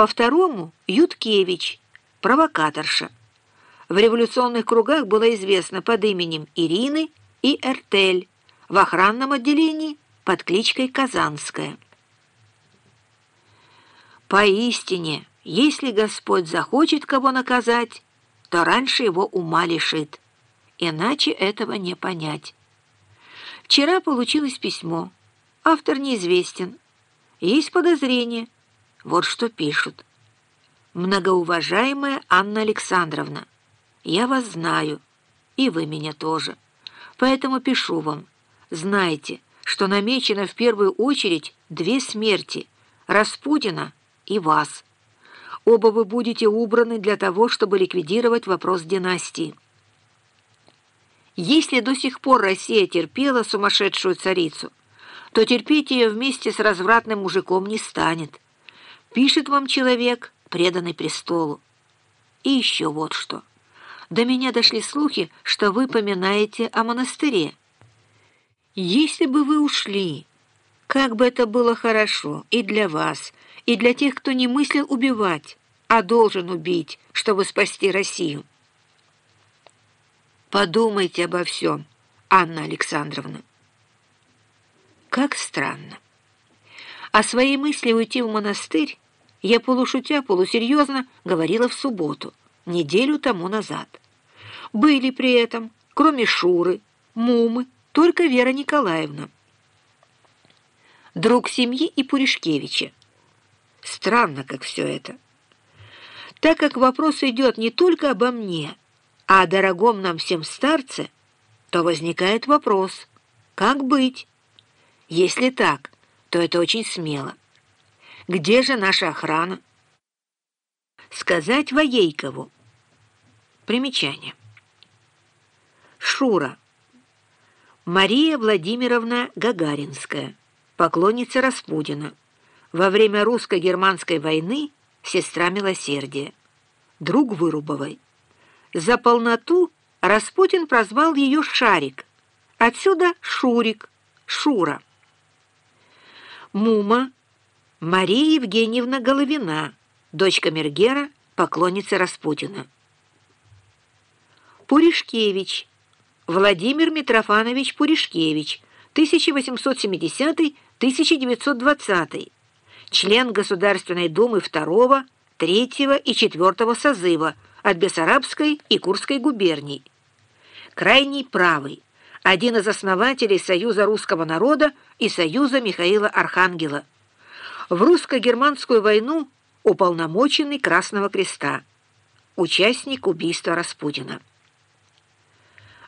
по второму — Юткевич, провокаторша. В революционных кругах была известна под именем Ирины и Эртель, в охранном отделении под кличкой Казанская. Поистине, если Господь захочет кого наказать, то раньше его ума лишит. Иначе этого не понять. Вчера получилось письмо. Автор неизвестен. Есть подозрение. Вот что пишут. «Многоуважаемая Анна Александровна, я вас знаю, и вы меня тоже. Поэтому пишу вам. Знайте, что намечено в первую очередь две смерти – Распутина и вас. Оба вы будете убраны для того, чтобы ликвидировать вопрос династии. Если до сих пор Россия терпела сумасшедшую царицу, то терпеть ее вместе с развратным мужиком не станет. Пишет вам человек, преданный престолу. И еще вот что. До меня дошли слухи, что вы поминаете о монастыре. Если бы вы ушли, как бы это было хорошо и для вас, и для тех, кто не мыслил убивать, а должен убить, чтобы спасти Россию. Подумайте обо всем, Анна Александровна. Как странно. О своей мысли уйти в монастырь я полушутя, полусерьезно говорила в субботу, неделю тому назад. Были при этом, кроме Шуры, Мумы, только Вера Николаевна. Друг семьи и Пуришкевича. Странно, как все это. Так как вопрос идет не только обо мне, а о дорогом нам всем старце, то возникает вопрос, как быть? Если так, то это очень смело. Где же наша охрана? Сказать Воейкову. Примечание. Шура. Мария Владимировна Гагаринская, поклонница Распутина. Во время русско-германской войны сестра милосердия. Друг Вырубовой. За полноту Распутин прозвал ее Шарик. Отсюда Шурик, Шура. Мума Мария Евгеньевна Головина, дочка Мергера, поклонница Распутина. Пуришкевич Владимир Митрофанович Пуришкевич, 1870-1920, член Государственной Думы второго, третьего и четвертого созыва от Бессарабской и Курской губерний. Крайний правый, один из основателей Союза русского народа и Союза Михаила Архангела. В русско-германскую войну уполномоченный Красного Креста, участник убийства Распутина.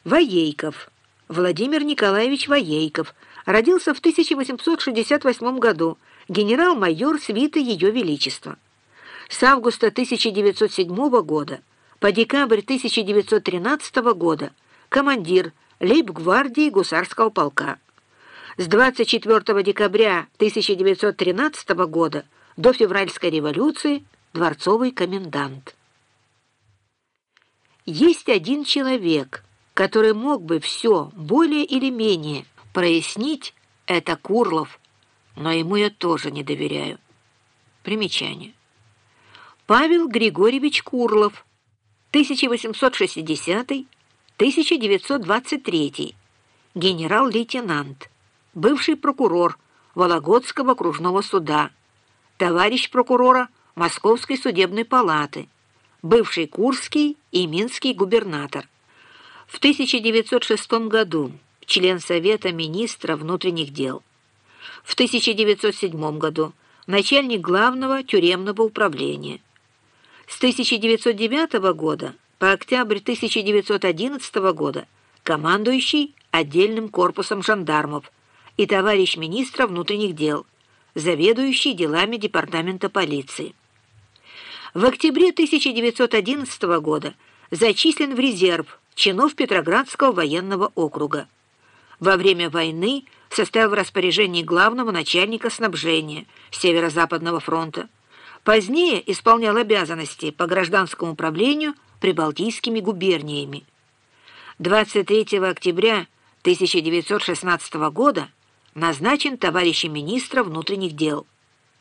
Воейков. Владимир Николаевич Воейков родился в 1868 году, генерал-майор свиты Ее Величества. С августа 1907 года по декабрь 1913 года командир лейб-гвардии гусарского полка. С 24 декабря 1913 года до февральской революции дворцовый комендант. Есть один человек – который мог бы все более или менее прояснить, это Курлов, но ему я тоже не доверяю. Примечание. Павел Григорьевич Курлов, 1860-1923, генерал-лейтенант, бывший прокурор Вологодского окружного суда, товарищ прокурора Московской судебной палаты, бывший Курский и Минский губернатор. В 1906 году член Совета министра внутренних дел. В 1907 году начальник главного тюремного управления. С 1909 года по октябрь 1911 года командующий отдельным корпусом жандармов и товарищ министра внутренних дел, заведующий делами департамента полиции. В октябре 1911 года зачислен в резерв чинов Петроградского военного округа. Во время войны состоял в распоряжении главного начальника снабжения Северо-Западного фронта. Позднее исполнял обязанности по гражданскому управлению прибалтийскими губерниями. 23 октября 1916 года назначен товарищем министра внутренних дел.